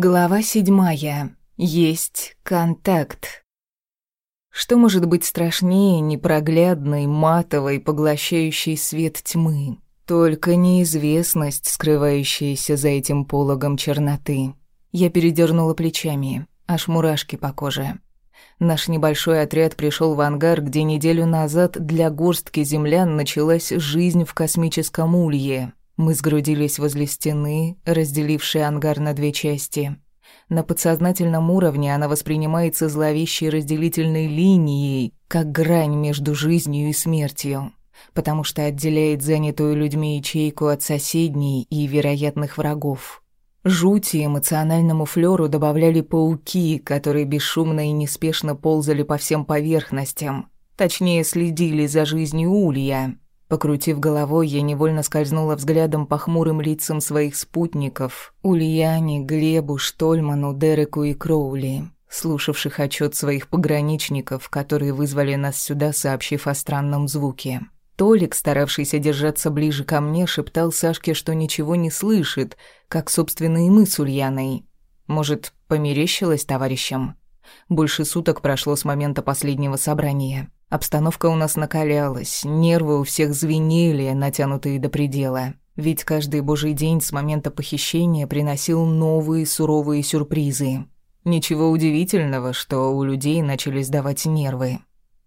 Глава седьмая. Есть контакт. Что может быть страшнее непроглядной, матовой, поглощающей свет тьмы? Только неизвестность, скрывающаяся за этим пологом черноты. Я передернула плечами, аж мурашки по коже. Наш небольшой отряд пришел в ангар, где неделю назад для горстки землян началась жизнь в космическом улье. Мы сгрудились возле стены, разделившей ангар на две части. На подсознательном уровне она воспринимается зловещей разделительной линией, как грань между жизнью и смертью, потому что отделяет занятую людьми ячейку от соседней и вероятных врагов. Жути эмоциональному флёру добавляли пауки, которые бесшумно и неспешно ползали по всем поверхностям, точнее следили за жизнью улья. Покрутив головой, я невольно скользнула взглядом по хмурым лицам своих спутников. Ульяне, Глебу, Штольману, Дереку и Кроули, слушавших отчет своих пограничников, которые вызвали нас сюда, сообщив о странном звуке. Толик, старавшийся держаться ближе ко мне, шептал Сашке, что ничего не слышит, как, собственно, и мы с Ульяной. Может, померещилось товарищам? Больше суток прошло с момента последнего собрания. Обстановка у нас накалялась, нервы у всех звенели, натянутые до предела. Ведь каждый божий день с момента похищения приносил новые суровые сюрпризы. Ничего удивительного, что у людей начали сдавать нервы.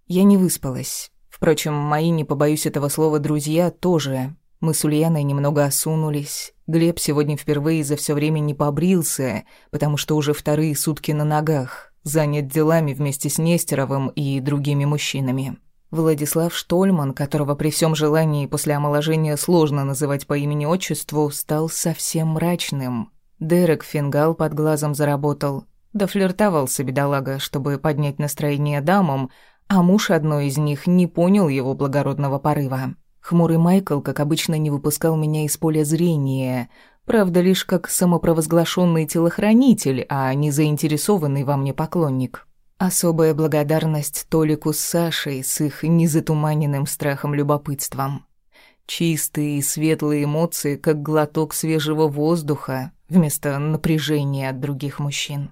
Я не выспалась. Впрочем, мои, не побоюсь этого слова, друзья тоже. Мы с Ульяной немного осунулись. Глеб сегодня впервые за все время не побрился, потому что уже вторые сутки на ногах занят делами вместе с Нестеровым и другими мужчинами. Владислав Штольман, которого при всем желании после омоложения сложно называть по имени-отчеству, стал совсем мрачным. Дерек фингал под глазом заработал. Да флиртовался бедолага, чтобы поднять настроение дамам, а муж одной из них не понял его благородного порыва. Хмурый Майкл, как обычно, не выпускал меня из поля зрения, Правда, лишь как самопровозглашенный телохранитель, а не заинтересованный во мне поклонник. Особая благодарность Толику с Сашей с их незатуманенным страхом любопытством. Чистые и светлые эмоции, как глоток свежего воздуха, вместо напряжения от других мужчин.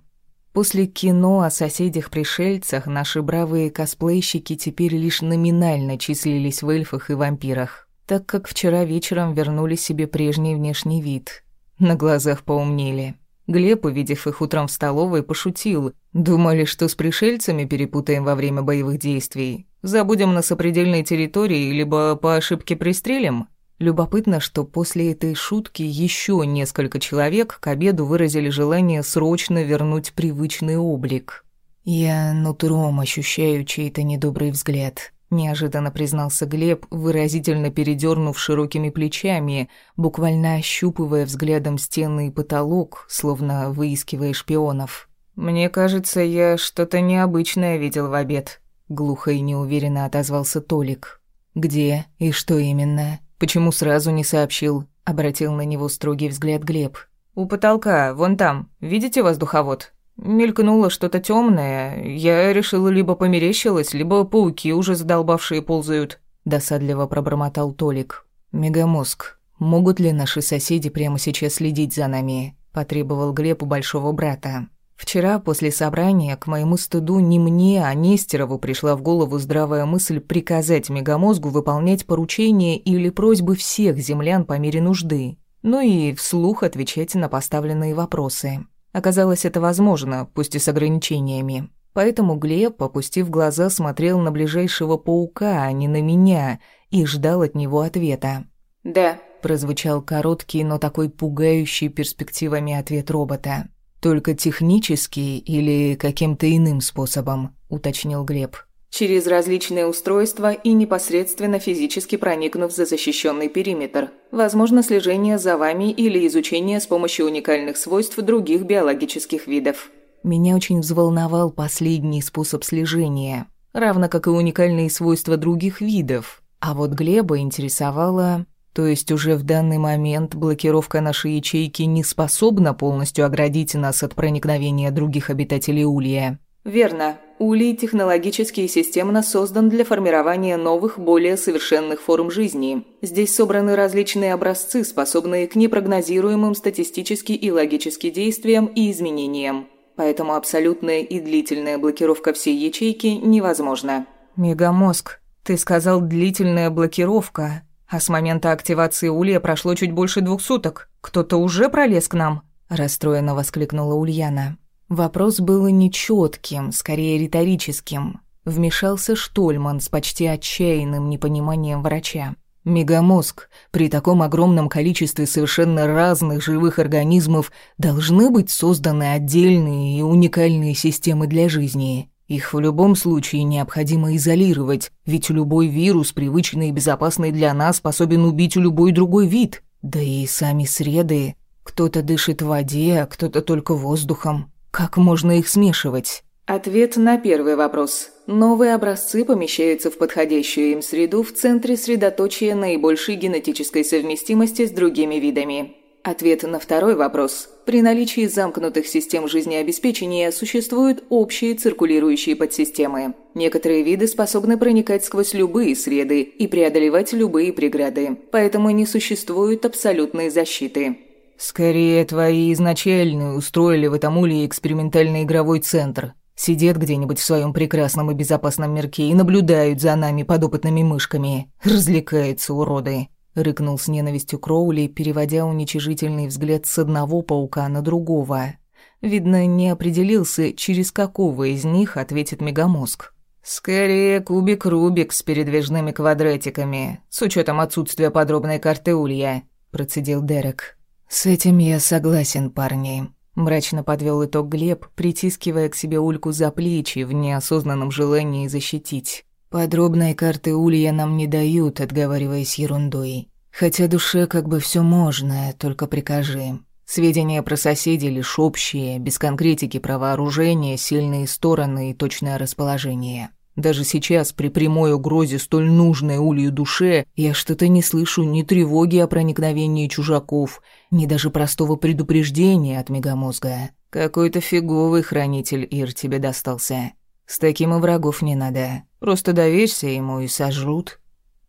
После кино о соседях-пришельцах наши бравые косплейщики теперь лишь номинально числились в эльфах и вампирах так как вчера вечером вернули себе прежний внешний вид. На глазах поумнели. Глеб, увидев их утром в столовой, пошутил. Думали, что с пришельцами перепутаем во время боевых действий. Забудем на сопредельной территории, либо по ошибке пристрелим. Любопытно, что после этой шутки еще несколько человек к обеду выразили желание срочно вернуть привычный облик. Я нутром ощущаю чей-то недобрый взгляд неожиданно признался Глеб, выразительно передернув широкими плечами, буквально ощупывая взглядом стены и потолок, словно выискивая шпионов. Мне кажется, я что-то необычное видел в обед, глухо и неуверенно отозвался Толик. Где и что именно? Почему сразу не сообщил? обратил на него строгий взгляд Глеб. У потолка, вон там. Видите воздуховод? Мелькнуло что-то темное. Я решила, либо померещилось, либо пауки уже задолбавшие ползают. Досадливо пробормотал Толик. Мегамозг. Могут ли наши соседи прямо сейчас следить за нами? Потребовал Глеб у большого брата. Вчера после собрания, к моему стыду, не мне, а Нестерову пришла в голову здравая мысль приказать Мегамозгу выполнять поручения или просьбы всех землян по мере нужды, ну и вслух отвечать на поставленные вопросы. Оказалось, это возможно, пусть и с ограничениями. Поэтому Глеб, опустив глаза, смотрел на ближайшего паука, а не на меня, и ждал от него ответа. «Да», — прозвучал короткий, но такой пугающий перспективами ответ робота. «Только технический или каким-то иным способом», — уточнил Глеб через различные устройства и непосредственно физически проникнув за защищенный периметр. Возможно слежение за вами или изучение с помощью уникальных свойств других биологических видов. Меня очень взволновал последний способ слежения, равно как и уникальные свойства других видов. А вот Глеба интересовало... То есть уже в данный момент блокировка нашей ячейки не способна полностью оградить нас от проникновения других обитателей Улья. Верно. Улей технологически и системно создан для формирования новых, более совершенных форм жизни. Здесь собраны различные образцы, способные к непрогнозируемым статистически и логически действиям и изменениям. Поэтому абсолютная и длительная блокировка всей ячейки невозможна. «Мегамозг, ты сказал длительная блокировка, а с момента активации улья прошло чуть больше двух суток. Кто-то уже пролез к нам?» – расстроенно воскликнула Ульяна. Вопрос был нечетким, скорее риторическим. Вмешался Штольман с почти отчаянным непониманием врача. Мегамозг при таком огромном количестве совершенно разных живых организмов должны быть созданы отдельные и уникальные системы для жизни. Их в любом случае необходимо изолировать, ведь любой вирус, привычный и безопасный для нас, способен убить любой другой вид. Да и сами среды. Кто-то дышит в воде, а кто-то только воздухом. Как можно их смешивать? Ответ на первый вопрос. Новые образцы помещаются в подходящую им среду в центре средоточия наибольшей генетической совместимости с другими видами. Ответ на второй вопрос. При наличии замкнутых систем жизнеобеспечения существуют общие циркулирующие подсистемы. Некоторые виды способны проникать сквозь любые среды и преодолевать любые преграды, поэтому не существует абсолютной защиты. «Скорее, твои изначальные устроили в этом уле экспериментальный игровой центр. Сидят где-нибудь в своем прекрасном и безопасном мирке и наблюдают за нами подопытными мышками. Развлекаются уроды», — рыкнул с ненавистью Кроули, переводя уничижительный взгляд с одного паука на другого. Видно, не определился, через какого из них ответит мегамозг. «Скорее кубик Рубик с передвижными квадратиками, с учетом отсутствия подробной карты улья», — процедил Дерек. «С этим я согласен, парни», — мрачно подвел итог Глеб, притискивая к себе Ульку за плечи в неосознанном желании защитить. «Подробной карты Улья нам не дают, отговариваясь ерундой. Хотя душе как бы все можно, только прикажи. Сведения про соседей лишь общие, без конкретики про вооружение, сильные стороны и точное расположение. Даже сейчас, при прямой угрозе столь нужной улью душе, я что-то не слышу ни тревоги о проникновении чужаков, ни даже простого предупреждения от мегамозга. Какой-то фиговый хранитель Ир тебе достался. С таким и врагов не надо. Просто доверься ему и сожрут.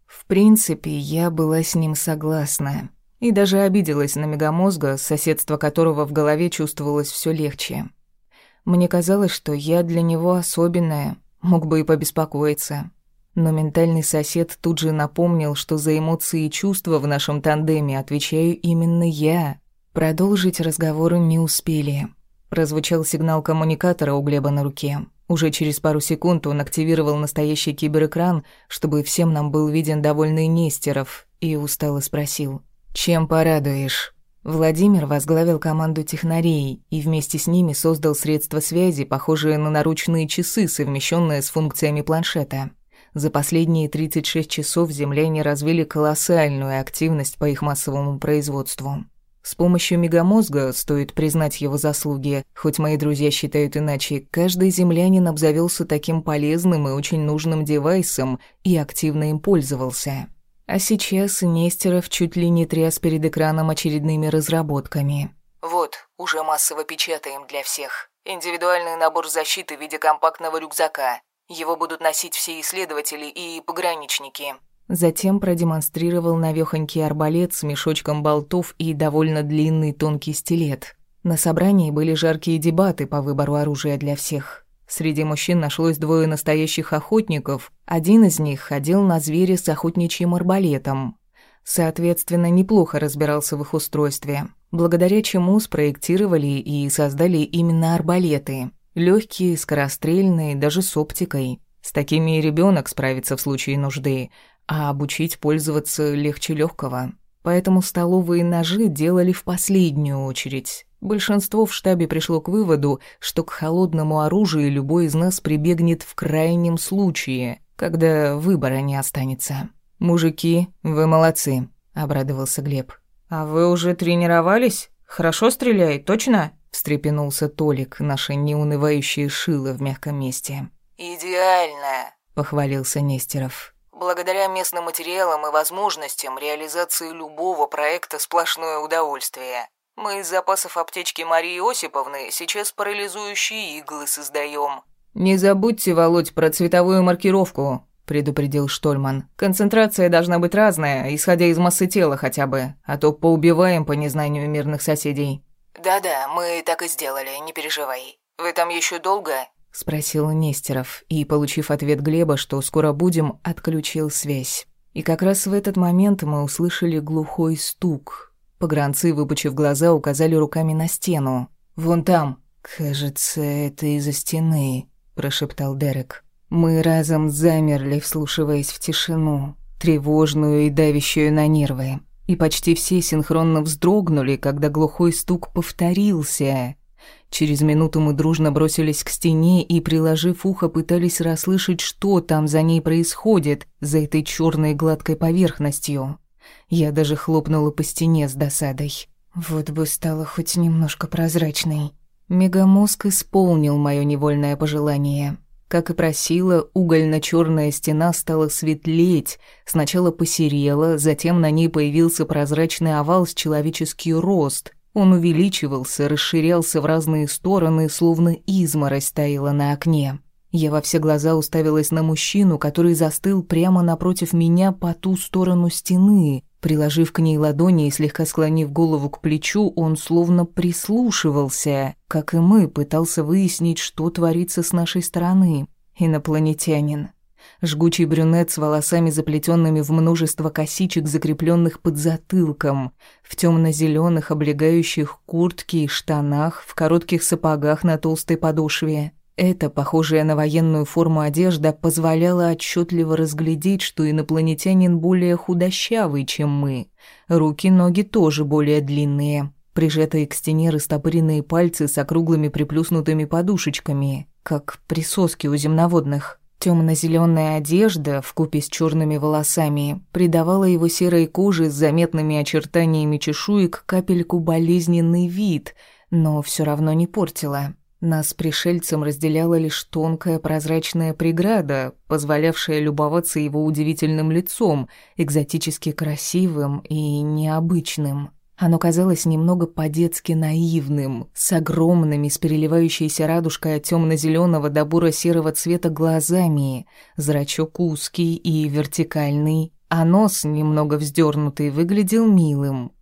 В принципе, я была с ним согласна. И даже обиделась на мегамозга, соседство которого в голове чувствовалось все легче. Мне казалось, что я для него особенная, Мог бы и побеспокоиться. Но ментальный сосед тут же напомнил, что за эмоции и чувства в нашем тандеме отвечаю именно я. Продолжить разговор не успели. Прозвучал сигнал коммуникатора у Глеба на руке. Уже через пару секунд он активировал настоящий киберэкран, чтобы всем нам был виден довольный Нестеров, и устало спросил. «Чем порадуешь?» Владимир возглавил команду технарей и вместе с ними создал средства связи, похожие на наручные часы, совмещенные с функциями планшета. За последние 36 часов земляне развили колоссальную активность по их массовому производству. С помощью мегамозга, стоит признать его заслуги, хоть мои друзья считают иначе, каждый землянин обзавелся таким полезным и очень нужным девайсом и активно им пользовался. А сейчас Нестеров чуть ли не тряс перед экраном очередными разработками. «Вот, уже массово печатаем для всех. Индивидуальный набор защиты в виде компактного рюкзака. Его будут носить все исследователи и пограничники». Затем продемонстрировал навёхонький арбалет с мешочком болтов и довольно длинный тонкий стилет. На собрании были жаркие дебаты по выбору оружия для всех. Среди мужчин нашлось двое настоящих охотников. Один из них ходил на зверя с охотничьим арбалетом. Соответственно, неплохо разбирался в их устройстве, благодаря чему спроектировали и создали именно арбалеты. Легкие, скорострельные, даже с оптикой. С такими и ребенок справится в случае нужды, а обучить пользоваться легче легкого. Поэтому столовые ножи делали в последнюю очередь. Большинство в штабе пришло к выводу, что к холодному оружию любой из нас прибегнет в крайнем случае, когда выбора не останется. «Мужики, вы молодцы», — обрадовался Глеб. «А вы уже тренировались? Хорошо стреляет, точно?» — встрепенулся Толик, наше неунывающее шило в мягком месте. «Идеально», — похвалился Нестеров. «Благодаря местным материалам и возможностям реализации любого проекта сплошное удовольствие. Мы из запасов аптечки Марии Осиповны сейчас парализующие иглы создаем. «Не забудьте, Володь, про цветовую маркировку», — предупредил Штольман. «Концентрация должна быть разная, исходя из массы тела хотя бы, а то поубиваем по незнанию мирных соседей». «Да-да, мы так и сделали, не переживай. Вы там еще долго?» — спросил Нестеров, и, получив ответ Глеба, что скоро будем, отключил связь. И как раз в этот момент мы услышали глухой стук. Погранцы, выпучив глаза, указали руками на стену. «Вон там». «Кажется, это из-за стены», — прошептал Дерек. Мы разом замерли, вслушиваясь в тишину, тревожную и давящую на нервы. И почти все синхронно вздрогнули, когда глухой стук повторился. Через минуту мы дружно бросились к стене и, приложив ухо, пытались расслышать, что там за ней происходит, за этой черной гладкой поверхностью. Я даже хлопнула по стене с досадой. Вот бы стало хоть немножко прозрачной. Мегамозг исполнил мое невольное пожелание. Как и просила, угольно черная стена стала светлеть, сначала посерела, затем на ней появился прозрачный овал с человеческий рост — он увеличивался, расширялся в разные стороны, словно изморозь стояла на окне. Я во все глаза уставилась на мужчину, который застыл прямо напротив меня по ту сторону стены. Приложив к ней ладони и слегка склонив голову к плечу, он словно прислушивался, как и мы, пытался выяснить, что творится с нашей стороны. Инопланетянин. Жгучий брюнет с волосами, заплетенными в множество косичек, закрепленных под затылком, в темно-зеленых облегающих куртки и штанах, в коротких сапогах на толстой подошве. Эта, похожая на военную форму одежда, позволяла отчетливо разглядеть, что инопланетянин более худощавый, чем мы. Руки-ноги тоже более длинные. Прижатые к стене растопыренные пальцы с округлыми приплюснутыми подушечками, как присоски у земноводных. Темно-зеленая одежда в купе с черными волосами придавала его серой коже с заметными очертаниями чешуек капельку болезненный вид, но все равно не портила. Нас пришельцам разделяла лишь тонкая прозрачная преграда, позволявшая любоваться его удивительным лицом, экзотически красивым и необычным. Оно казалось немного по-детски наивным, с огромными, с переливающейся радужкой от темно-зеленого до буро-серого цвета глазами, зрачок узкий и вертикальный, а нос, немного вздернутый, выглядел милым.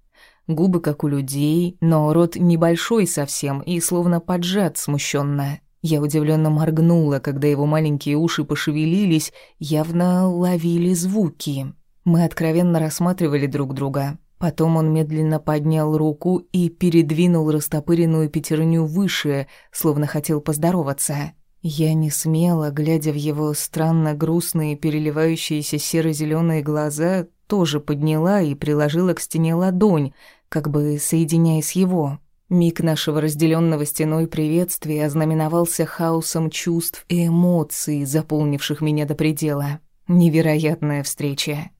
Губы, как у людей, но рот небольшой совсем и словно поджат смущенно. Я удивленно моргнула, когда его маленькие уши пошевелились, явно ловили звуки. Мы откровенно рассматривали друг друга, Потом он медленно поднял руку и передвинул растопыренную пятерню выше, словно хотел поздороваться. Я не смела, глядя в его странно грустные, переливающиеся серо зеленые глаза, тоже подняла и приложила к стене ладонь, как бы соединяясь его. Миг нашего разделенного стеной приветствия ознаменовался хаосом чувств и эмоций, заполнивших меня до предела. Невероятная встреча.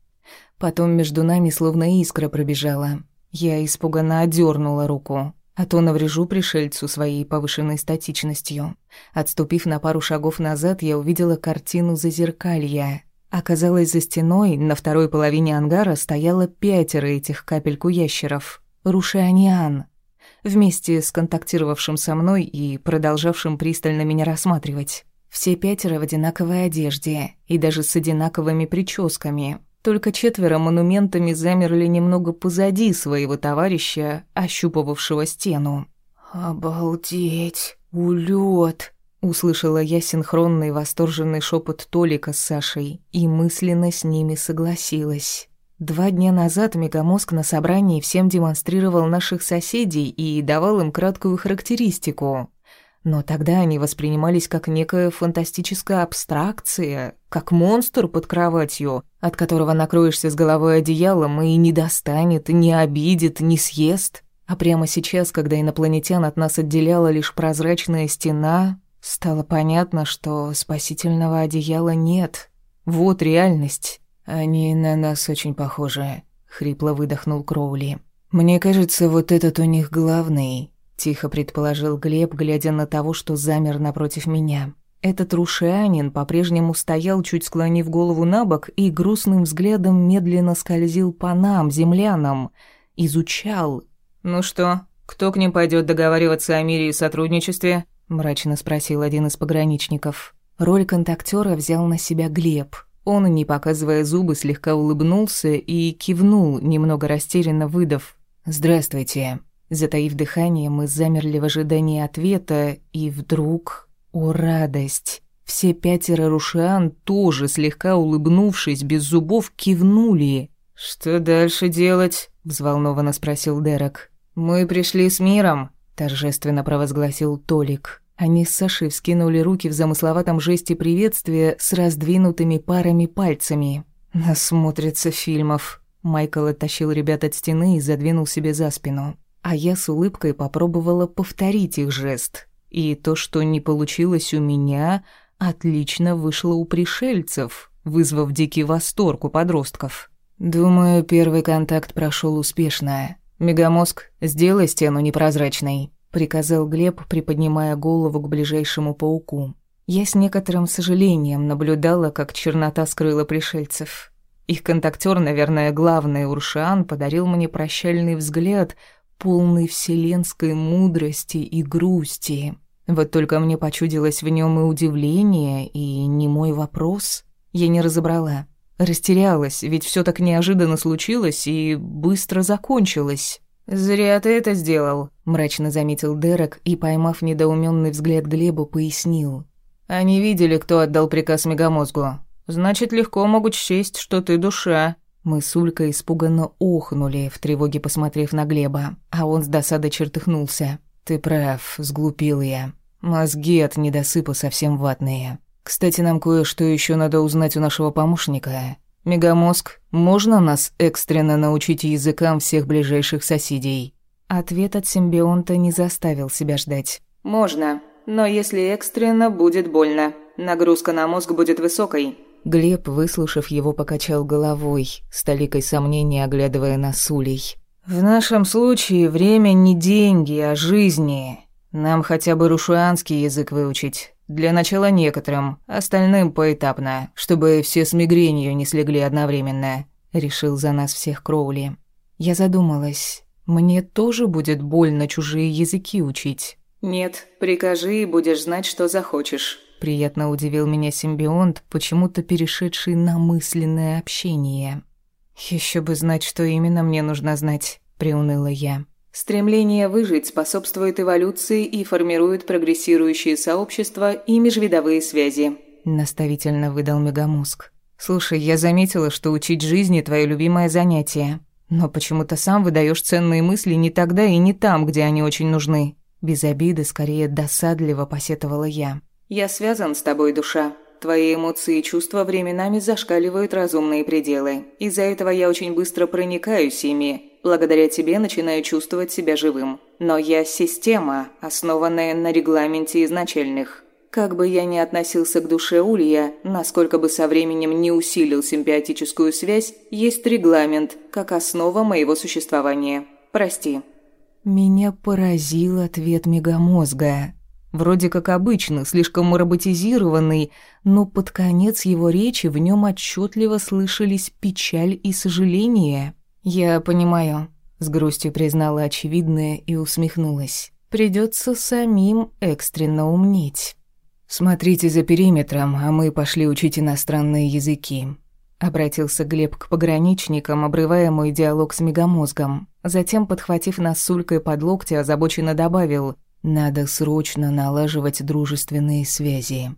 Потом между нами словно искра пробежала. Я испуганно одернула руку, а то наврежу пришельцу своей повышенной статичностью. Отступив на пару шагов назад, я увидела картину зазеркалья. Оказалось, за стеной на второй половине ангара стояло пятеро этих капельку ящеров. Рушианиан. Вместе с контактировавшим со мной и продолжавшим пристально меня рассматривать. Все пятеро в одинаковой одежде и даже с одинаковыми прическами, только четверо монументами замерли немного позади своего товарища, ощупывавшего стену. «Обалдеть! Улёт!» Услышала я синхронный восторженный шепот Толика с Сашей и мысленно с ними согласилась. Два дня назад Мегамозг на собрании всем демонстрировал наших соседей и давал им краткую характеристику. Но тогда они воспринимались как некая фантастическая абстракция, как монстр под кроватью, от которого накроешься с головой одеялом и не достанет, не обидит, не съест. А прямо сейчас, когда инопланетян от нас отделяла лишь прозрачная стена, стало понятно, что спасительного одеяла нет. Вот реальность. Они на нас очень похожи, хрипло выдохнул Кроули. Мне кажется, вот этот у них главный, Тихо предположил Глеб, глядя на того, что замер напротив меня. Этот рушианин по-прежнему стоял, чуть склонив голову на бок, и грустным взглядом медленно скользил по нам, землянам. Изучал. «Ну что, кто к ним пойдет договариваться о мире и сотрудничестве?» — мрачно спросил один из пограничников. Роль контактера взял на себя Глеб. Он, не показывая зубы, слегка улыбнулся и кивнул, немного растерянно выдав «Здравствуйте». Затаив дыхание, мы замерли в ожидании ответа, и вдруг... О, радость! Все пятеро рушиан, тоже слегка улыбнувшись, без зубов, кивнули. «Что дальше делать?» — взволнованно спросил Дерек. «Мы пришли с миром», — торжественно провозгласил Толик. Они с Сашей вскинули руки в замысловатом жесте приветствия с раздвинутыми парами пальцами. «Насмотрится фильмов». Майкл оттащил ребят от стены и задвинул себе за спину. А я с улыбкой попробовала повторить их жест. И то, что не получилось у меня, отлично вышло у пришельцев, вызвав дикий восторг у подростков. Думаю, первый контакт прошел успешно. Мегамозг, сделай стену непрозрачной приказал Глеб, приподнимая голову к ближайшему пауку. Я с некоторым сожалением наблюдала, как чернота скрыла пришельцев. Их контактер, наверное, главный Уршан, подарил мне прощальный взгляд, полный вселенской мудрости и грусти. Вот только мне почудилось в нем и удивление, и не мой вопрос. Я не разобрала. Растерялась, ведь все так неожиданно случилось и быстро закончилось. «Зря ты это сделал», — мрачно заметил Дерек и, поймав недоуменный взгляд Глеба, пояснил. «Они видели, кто отдал приказ Мегамозгу. Значит, легко могут счесть, что ты душа». Мы с Улькой испуганно охнули, в тревоге посмотрев на Глеба, а он с досадой чертыхнулся. «Ты прав, сглупил я. Мозги от недосыпа совсем ватные. Кстати, нам кое-что еще надо узнать у нашего помощника. «Мегамозг, можно нас экстренно научить языкам всех ближайших соседей?» Ответ от симбионта не заставил себя ждать. «Можно, но если экстренно, будет больно. Нагрузка на мозг будет высокой». Глеб, выслушав его, покачал головой, с толикой сомнения оглядывая на Сулей. «В нашем случае время не деньги, а жизни. Нам хотя бы рушуанский язык выучить. Для начала некоторым, остальным поэтапно, чтобы все с мигренью не слегли одновременно», — решил за нас всех Кроули. Я задумалась, мне тоже будет больно чужие языки учить. «Нет, прикажи и будешь знать, что захочешь». Приятно удивил меня симбионт, почему-то перешедший на мысленное общение. Еще бы знать, что именно мне нужно знать», — приуныла я. Стремление выжить способствует эволюции и формирует прогрессирующие сообщества и межвидовые связи. Наставительно выдал мегамозг. Слушай, я заметила, что учить жизни твое любимое занятие. Но почему-то сам выдаешь ценные мысли не тогда и не там, где они очень нужны. Без обиды, скорее досадливо посетовала я. Я связан с тобой, душа. Твои эмоции и чувства временами зашкаливают разумные пределы. Из-за этого я очень быстро проникаюсь ими, Благодаря тебе начинаю чувствовать себя живым. Но я система, основанная на регламенте изначальных. Как бы я ни относился к душе Улья, насколько бы со временем не усилил симбиотическую связь, есть регламент, как основа моего существования. Прости. Меня поразил ответ мегамозга. Вроде как обычно, слишком роботизированный, но под конец его речи в нем отчетливо слышались печаль и сожаление. «Я понимаю», — с грустью признала очевидное и усмехнулась. «Придется самим экстренно умнеть». «Смотрите за периметром, а мы пошли учить иностранные языки», — обратился Глеб к пограничникам, обрывая мой диалог с мегамозгом. Затем, подхватив нас с под локти, озабоченно добавил «Надо срочно налаживать дружественные связи».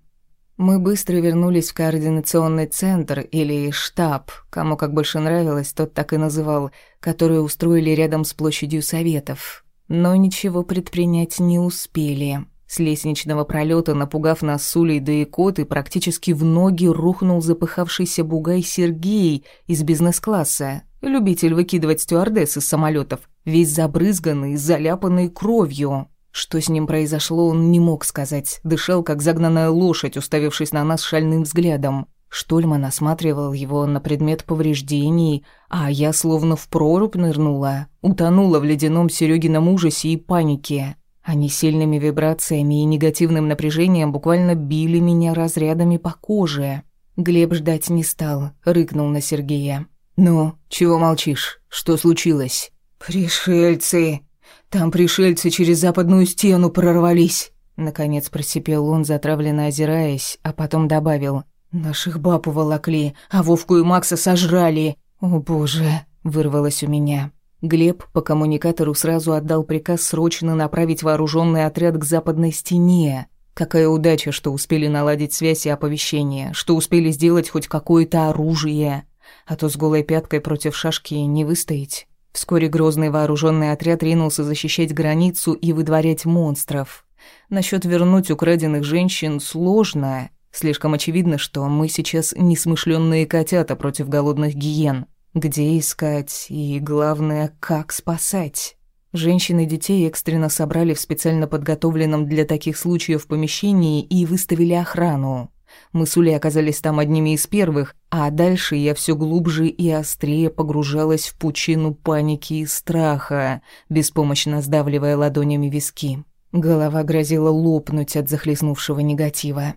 Мы быстро вернулись в координационный центр или штаб, кому как больше нравилось, тот так и называл, который устроили рядом с площадью Советов. Но ничего предпринять не успели. С лестничного пролета, напугав нас с Улей да Коты, практически в ноги рухнул запыхавшийся бугай Сергей из бизнес-класса, любитель выкидывать стюардесс из самолетов, весь забрызганный, заляпанный кровью. Что с ним произошло, он не мог сказать. Дышал, как загнанная лошадь, уставившись на нас шальным взглядом. Штольман осматривал его на предмет повреждений, а я словно в прорубь нырнула, утонула в ледяном Серёгином ужасе и панике. Они сильными вибрациями и негативным напряжением буквально били меня разрядами по коже. Глеб ждать не стал, рыкнул на Сергея. «Ну, чего молчишь? Что случилось?» «Пришельцы!» Там пришельцы через западную стену прорвались. Наконец просипел он, затравленно озираясь, а потом добавил. «Наших баб уволокли, а Вовку и Макса сожрали!» «О боже!» — вырвалось у меня. Глеб по коммуникатору сразу отдал приказ срочно направить вооруженный отряд к западной стене. Какая удача, что успели наладить связь и оповещение, что успели сделать хоть какое-то оружие. А то с голой пяткой против шашки не выстоять. Вскоре грозный вооруженный отряд ринулся защищать границу и выдворять монстров. Насчет вернуть украденных женщин сложно. Слишком очевидно, что мы сейчас несмышленные котята против голодных гиен. Где искать и, главное, как спасать? Женщин и детей экстренно собрали в специально подготовленном для таких случаев помещении и выставили охрану. Мы с Улей оказались там одними из первых, а дальше я все глубже и острее погружалась в пучину паники и страха, беспомощно сдавливая ладонями виски. Голова грозила лопнуть от захлестнувшего негатива.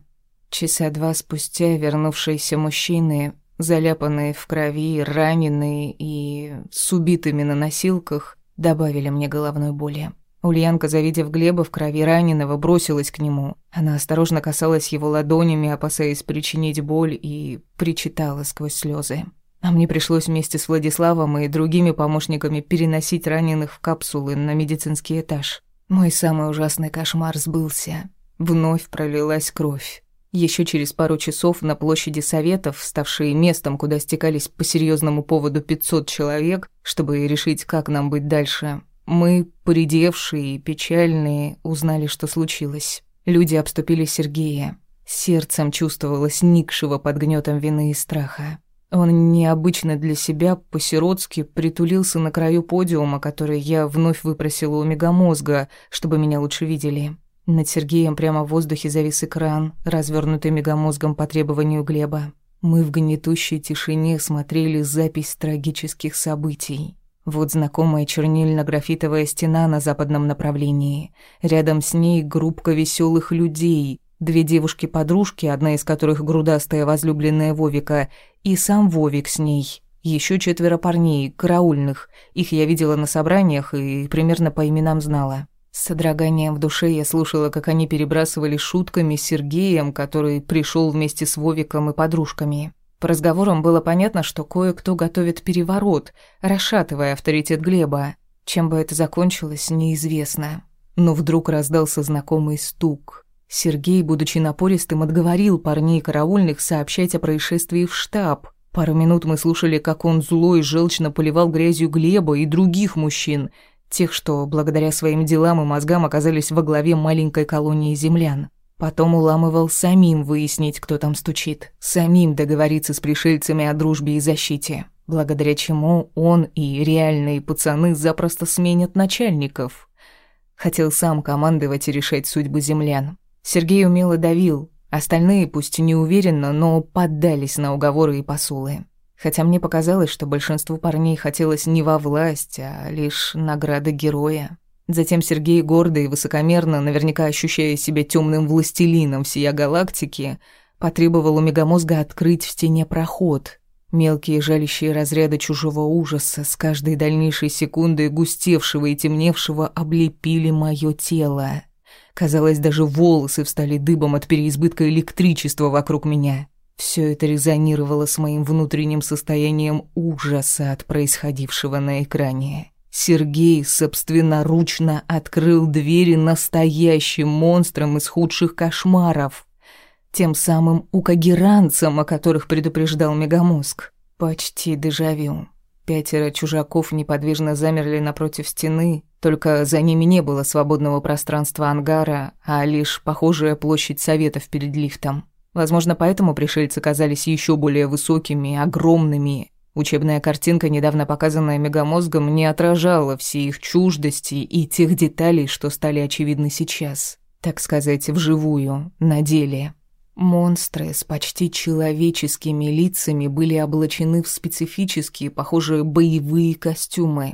Часа два спустя вернувшиеся мужчины, заляпанные в крови, раненые и с убитыми на носилках, добавили мне головной боли. Ульянка, завидев Глеба в крови раненого, бросилась к нему. Она осторожно касалась его ладонями, опасаясь причинить боль, и причитала сквозь слезы. А мне пришлось вместе с Владиславом и другими помощниками переносить раненых в капсулы на медицинский этаж. Мой самый ужасный кошмар сбылся. Вновь пролилась кровь. Еще через пару часов на площади Советов, ставшей местом, куда стекались по серьезному поводу 500 человек, чтобы решить, как нам быть дальше, мы, поредевшие и печальные, узнали, что случилось. Люди обступили Сергея. Сердцем чувствовалось никшего под гнетом вины и страха. Он необычно для себя, по-сиротски, притулился на краю подиума, который я вновь выпросила у мегамозга, чтобы меня лучше видели. Над Сергеем прямо в воздухе завис экран, развернутый мегамозгом по требованию Глеба. Мы в гнетущей тишине смотрели запись трагических событий. Вот знакомая чернильно-графитовая стена на западном направлении. Рядом с ней группка веселых людей, Две девушки-подружки, одна из которых грудастая возлюбленная Вовика, и сам Вовик с ней. Еще четверо парней, караульных. Их я видела на собраниях и примерно по именам знала. С содроганием в душе я слушала, как они перебрасывали шутками с Сергеем, который пришел вместе с Вовиком и подружками. По разговорам было понятно, что кое-кто готовит переворот, расшатывая авторитет Глеба. Чем бы это закончилось, неизвестно. Но вдруг раздался знакомый стук. Сергей, будучи напористым, отговорил парней караульных сообщать о происшествии в штаб. Пару минут мы слушали, как он зло и желчно поливал грязью Глеба и других мужчин, тех, что благодаря своим делам и мозгам оказались во главе маленькой колонии землян. Потом уламывал самим выяснить, кто там стучит, самим договориться с пришельцами о дружбе и защите, благодаря чему он и реальные пацаны запросто сменят начальников. Хотел сам командовать и решать судьбы землян. Сергей умело давил, остальные, пусть не уверенно, но поддались на уговоры и посулы. Хотя мне показалось, что большинству парней хотелось не во власть, а лишь награды героя. Затем Сергей гордо и высокомерно, наверняка ощущая себя темным властелином всей галактики, потребовал у мегамозга открыть в стене проход. Мелкие жалящие разряды чужого ужаса с каждой дальнейшей секундой густевшего и темневшего облепили мое тело. Казалось, даже волосы встали дыбом от переизбытка электричества вокруг меня. Все это резонировало с моим внутренним состоянием ужаса от происходившего на экране. Сергей собственноручно открыл двери настоящим монстрам из худших кошмаров. Тем самым укагеранцам, о которых предупреждал Мегамозг. Почти дежавю. Пятеро чужаков неподвижно замерли напротив стены, только за ними не было свободного пространства ангара, а лишь похожая площадь советов перед лифтом. Возможно, поэтому пришельцы казались еще более высокими, огромными. Учебная картинка, недавно показанная мегамозгом, не отражала все их чуждости и тех деталей, что стали очевидны сейчас. Так сказать, вживую, на деле. Монстры с почти человеческими лицами были облачены в специфические, похожие боевые костюмы.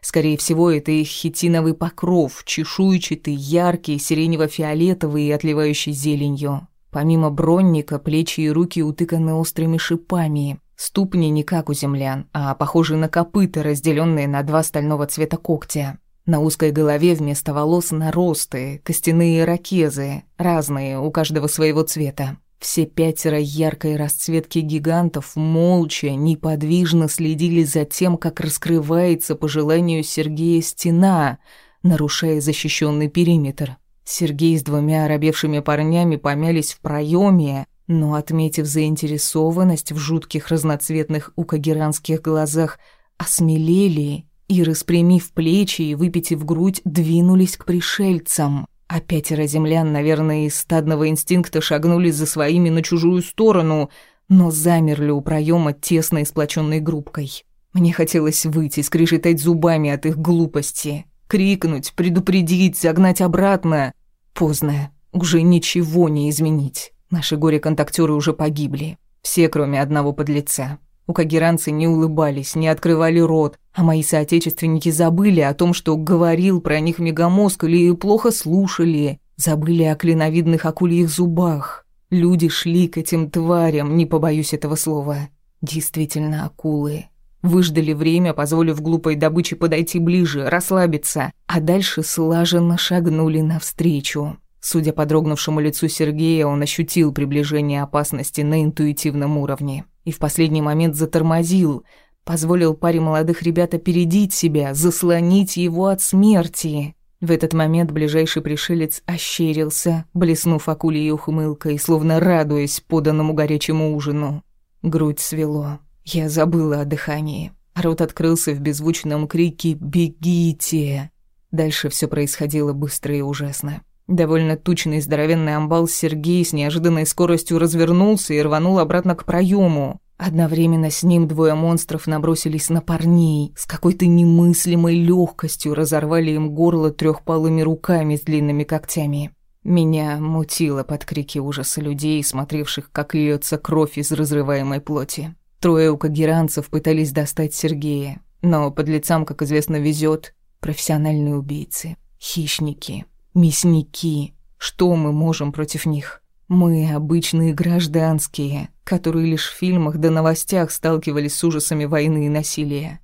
Скорее всего, это их хитиновый покров, чешуйчатый, яркий, сиренево-фиолетовый и отливающий зеленью. Помимо бронника, плечи и руки утыканы острыми шипами. Ступни не как у землян, а похожи на копыта, разделенные на два стального цвета когтя. На узкой голове вместо волос наросты, костяные ракезы, разные, у каждого своего цвета. Все пятеро яркой расцветки гигантов молча, неподвижно следили за тем, как раскрывается по желанию Сергея стена, нарушая защищенный периметр. Сергей с двумя оробевшими парнями помялись в проеме, но, отметив заинтересованность в жутких разноцветных укагеранских глазах, осмелели и, распрямив плечи и выпитив грудь, двинулись к пришельцам. А пятеро землян, наверное, из стадного инстинкта шагнули за своими на чужую сторону, но замерли у проема тесной сплоченной группкой. Мне хотелось выйти, скрежетать зубами от их глупости, крикнуть, предупредить, загнать обратно. Поздно, уже ничего не изменить. Наши горе-контактеры уже погибли. Все, кроме одного подлеца. У кагеранцы не улыбались, не открывали рот, а мои соотечественники забыли о том, что говорил про них мегамозг или плохо слушали, забыли о клиновидных акульих зубах. Люди шли к этим тварям, не побоюсь этого слова. Действительно акулы. Выждали время, позволив глупой добыче подойти ближе, расслабиться, а дальше слаженно шагнули навстречу. Судя по дрогнувшему лицу Сергея, он ощутил приближение опасности на интуитивном уровне и в последний момент затормозил, позволил паре молодых ребят опередить себя, заслонить его от смерти. В этот момент ближайший пришелец ощерился, блеснув акулей ухмылкой, словно радуясь поданному горячему ужину. Грудь свело. Я забыла о дыхании. Рот открылся в беззвучном крике «Бегите!». Дальше все происходило быстро и ужасно. Довольно тучный здоровенный амбал Сергей с неожиданной скоростью развернулся и рванул обратно к проему. Одновременно с ним двое монстров набросились на парней, с какой-то немыслимой легкостью разорвали им горло трехпалыми руками с длинными когтями. Меня мутило под крики ужаса людей, смотревших, как льется кровь из разрываемой плоти. Трое укагеранцев пытались достать Сергея, но под лицам, как известно, везет профессиональные убийцы, хищники, Мясники. Что мы можем против них? Мы обычные гражданские, которые лишь в фильмах да новостях сталкивались с ужасами войны и насилия.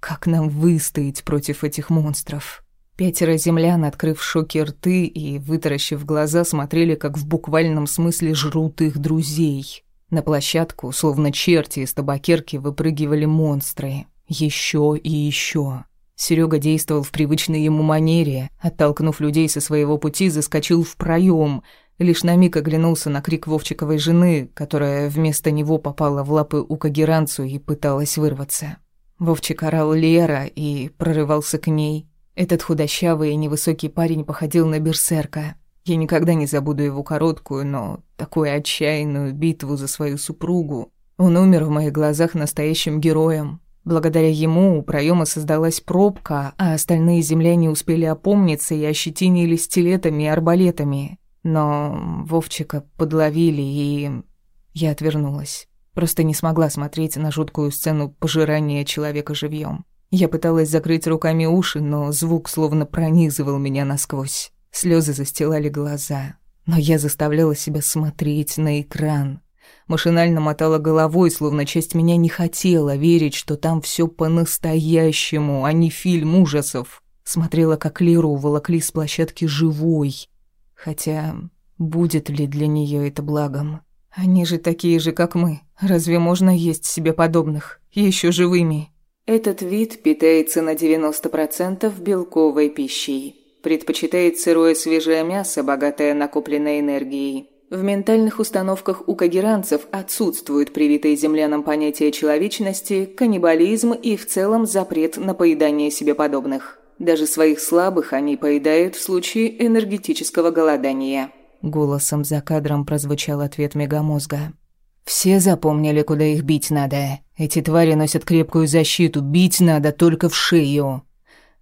Как нам выстоять против этих монстров? Пятеро землян, открыв в шоке рты и вытаращив глаза, смотрели, как в буквальном смысле жрут их друзей. На площадку, словно черти из табакерки, выпрыгивали монстры. Еще и еще. Серега действовал в привычной ему манере, оттолкнув людей со своего пути, заскочил в проем, лишь на миг оглянулся на крик Вовчиковой жены, которая вместо него попала в лапы у Кагеранцу и пыталась вырваться. Вовчик орал Лера и прорывался к ней. Этот худощавый и невысокий парень походил на берсерка. Я никогда не забуду его короткую, но такую отчаянную битву за свою супругу. Он умер в моих глазах настоящим героем, Благодаря ему у проема создалась пробка, а остальные земляне успели опомниться и ощетинили стилетами и арбалетами. Но Вовчика подловили, и я отвернулась. Просто не смогла смотреть на жуткую сцену пожирания человека живьем. Я пыталась закрыть руками уши, но звук словно пронизывал меня насквозь. Слезы застилали глаза. Но я заставляла себя смотреть на экран, Машинально мотала головой, словно часть меня не хотела верить, что там все по-настоящему, а не фильм ужасов. Смотрела, как Леру уволокли с площадки живой. Хотя, будет ли для нее это благом? Они же такие же, как мы. Разве можно есть себе подобных? Еще живыми. Этот вид питается на 90% белковой пищей. Предпочитает сырое свежее мясо, богатое накопленной энергией. В ментальных установках у кагеранцев отсутствует привитое землянам понятие человечности, каннибализм и в целом запрет на поедание себе подобных. Даже своих слабых они поедают в случае энергетического голодания. Голосом за кадром прозвучал ответ мегамозга. «Все запомнили, куда их бить надо. Эти твари носят крепкую защиту, бить надо только в шею!»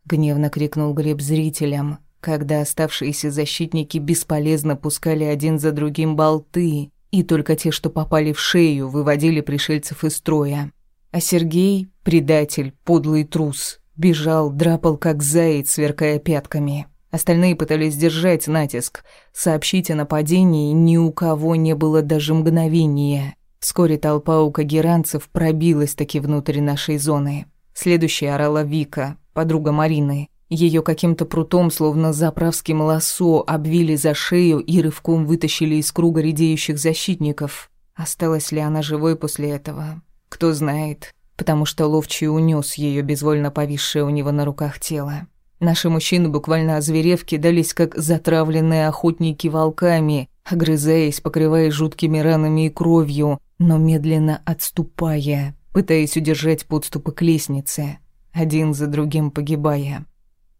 Гневно крикнул Глеб зрителям, когда оставшиеся защитники бесполезно пускали один за другим болты, и только те, что попали в шею, выводили пришельцев из строя. А Сергей, предатель, подлый трус, бежал, драпал как заяц, сверкая пятками. Остальные пытались сдержать натиск. Сообщить о нападении ни у кого не было даже мгновения. Вскоре толпа у кагеранцев пробилась таки внутрь нашей зоны. Следующая орала Вика, подруга Марины. Ее каким-то прутом, словно заправским лассо, обвили за шею и рывком вытащили из круга редеющих защитников. Осталась ли она живой после этого? Кто знает, потому что ловчий унес ее безвольно повисшее у него на руках тело. Наши мужчины, буквально озверев, кидались, как затравленные охотники волками, огрызаясь, покрываясь жуткими ранами и кровью, но медленно отступая, пытаясь удержать подступы к лестнице, один за другим погибая.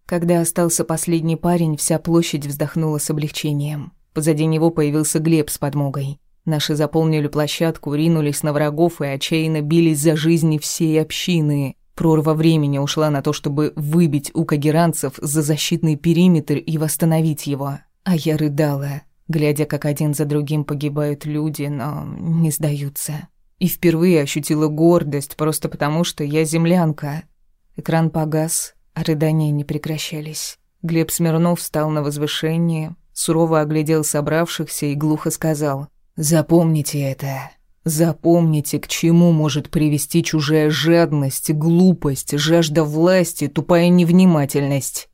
Когда остался последний парень, вся площадь вздохнула с облегчением. Позади него появился Глеб с подмогой. Наши заполнили площадку, ринулись на врагов и отчаянно бились за жизни всей общины. Прорва времени ушла на то, чтобы выбить у кагеранцев за защитный периметр и восстановить его. А я рыдала, глядя, как один за другим погибают люди, но не сдаются. И впервые ощутила гордость, просто потому что я землянка. Экран погас, рыдания не прекращались. Глеб Смирнов встал на возвышение, сурово оглядел собравшихся и глухо сказал Запомните это. Запомните, к чему может привести чужая жадность, глупость, жажда власти, тупая невнимательность.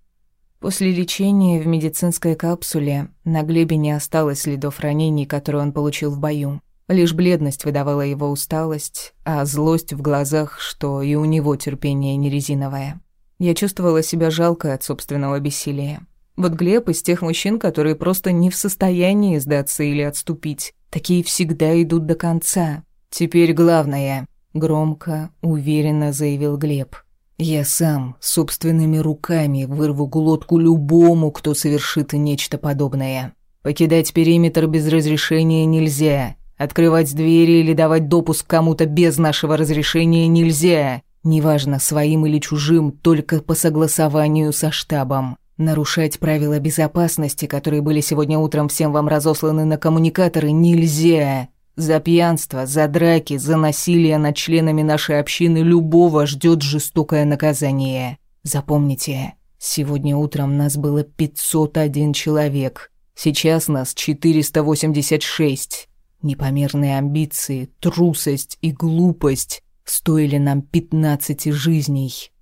После лечения в медицинской капсуле на Глебе не осталось следов ранений, которые он получил в бою. Лишь бледность выдавала его усталость, а злость в глазах, что и у него терпение не резиновое. Я чувствовала себя жалко от собственного бессилия. Вот Глеб из тех мужчин, которые просто не в состоянии сдаться или отступить. Такие всегда идут до конца. Теперь главное, громко, уверенно заявил Глеб. Я сам собственными руками вырву глотку любому, кто совершит нечто подобное. Покидать периметр без разрешения нельзя. Открывать двери или давать допуск кому-то без нашего разрешения нельзя. Неважно, своим или чужим, только по согласованию со штабом. Нарушать правила безопасности, которые были сегодня утром всем вам разосланы на коммуникаторы, нельзя. За пьянство, за драки, за насилие над членами нашей общины любого ждет жестокое наказание. Запомните, сегодня утром нас было 501 человек. Сейчас нас 486. Непомерные амбиции, трусость и глупость стоили нам 15 жизней.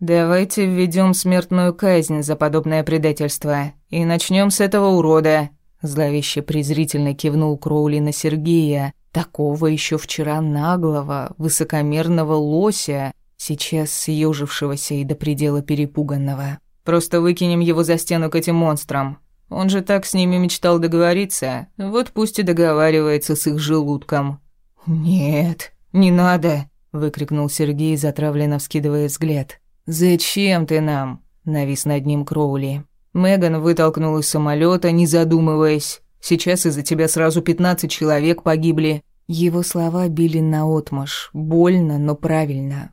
«Давайте введем смертную казнь за подобное предательство и начнем с этого урода», зловеще презрительно кивнул Кроули на Сергея, такого еще вчера наглого, высокомерного лося, сейчас съежившегося и до предела перепуганного. «Просто выкинем его за стену к этим монстрам. Он же так с ними мечтал договориться, вот пусть и договаривается с их желудком». «Нет, не надо», — выкрикнул Сергей, затравленно вскидывая взгляд. «Зачем ты нам?» — навис над ним Кроули. Меган вытолкнул из самолета, не задумываясь. «Сейчас из-за тебя сразу пятнадцать человек погибли». Его слова били наотмашь, больно, но правильно.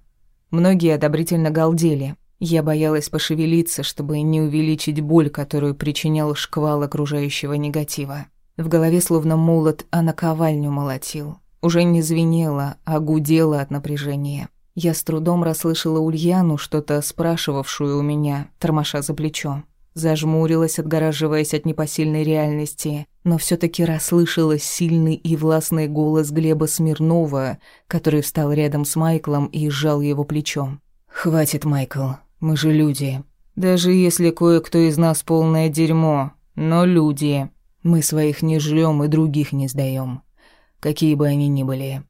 Многие одобрительно галдели. Я боялась пошевелиться, чтобы не увеличить боль, которую причинял шквал окружающего негатива. В голове словно молот, а наковальню молотил. Уже не звенело, а гудело от напряжения. Я с трудом расслышала Ульяну, что-то спрашивавшую у меня, тормоша за плечо. Зажмурилась, отгораживаясь от непосильной реальности, но все таки расслышала сильный и властный голос Глеба Смирнова, который встал рядом с Майклом и сжал его плечом. «Хватит, Майкл, мы же люди. Даже если кое-кто из нас полное дерьмо, но люди. Мы своих не жрём и других не сдаем, какие бы они ни были».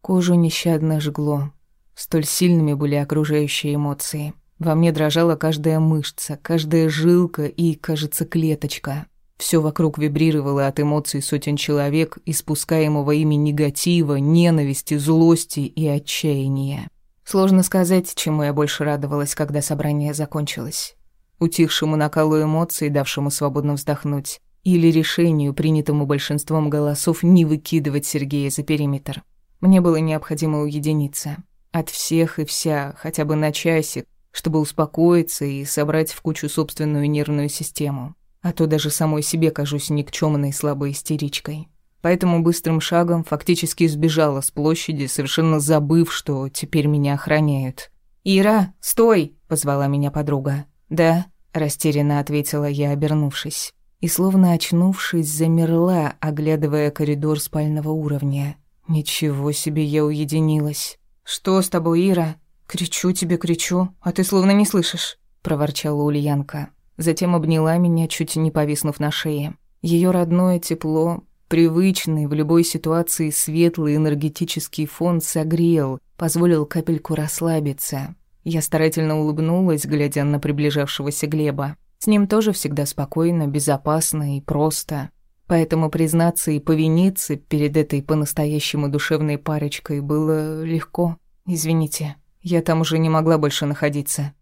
Кожу нещадно жгло, Столь сильными были окружающие эмоции. Во мне дрожала каждая мышца, каждая жилка и, кажется, клеточка. Все вокруг вибрировало от эмоций сотен человек, испускаемого ими негатива, ненависти, злости и отчаяния. Сложно сказать, чему я больше радовалась, когда собрание закончилось. Утихшему накалу эмоций, давшему свободно вздохнуть, или решению, принятому большинством голосов, не выкидывать Сергея за периметр. Мне было необходимо уединиться. От всех и вся, хотя бы на часик, чтобы успокоиться и собрать в кучу собственную нервную систему. А то даже самой себе кажусь никчёмной слабой истеричкой. Поэтому быстрым шагом фактически сбежала с площади, совершенно забыв, что теперь меня охраняют. «Ира, стой!» — позвала меня подруга. «Да», — растерянно ответила я, обернувшись. И словно очнувшись, замерла, оглядывая коридор спального уровня. Ничего себе я уединилась. «Что с тобой, Ира?» «Кричу тебе, кричу, а ты словно не слышишь». проворчала Ульянка. Затем обняла меня, чуть не повиснув на шее. Ее родное тепло, привычный в любой ситуации светлый энергетический фон согрел, позволил капельку расслабиться. Я старательно улыбнулась, глядя на приближавшегося Глеба. С ним тоже всегда спокойно, безопасно и просто. Поэтому признаться и повиниться перед этой по-настоящему душевной парочкой было легко. Извините, я там уже не могла больше находиться.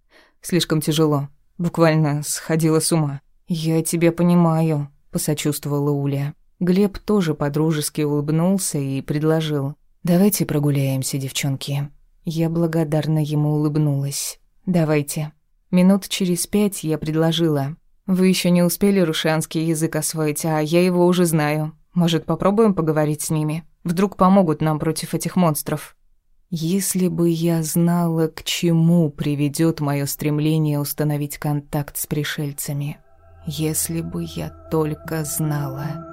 Слишком тяжело. Буквально сходила с ума. «Я тебя понимаю», — посочувствовала Уля. Глеб тоже подружески улыбнулся и предложил. «Давайте прогуляемся, девчонки». Я благодарно ему улыбнулась. «Давайте». Минут через пять я предложила. «Вы еще не успели рушанский язык освоить, а я его уже знаю. Может, попробуем поговорить с ними? Вдруг помогут нам против этих монстров?» Если бы я знала, к чему приведет мое стремление установить контакт с пришельцами. Если бы я только знала.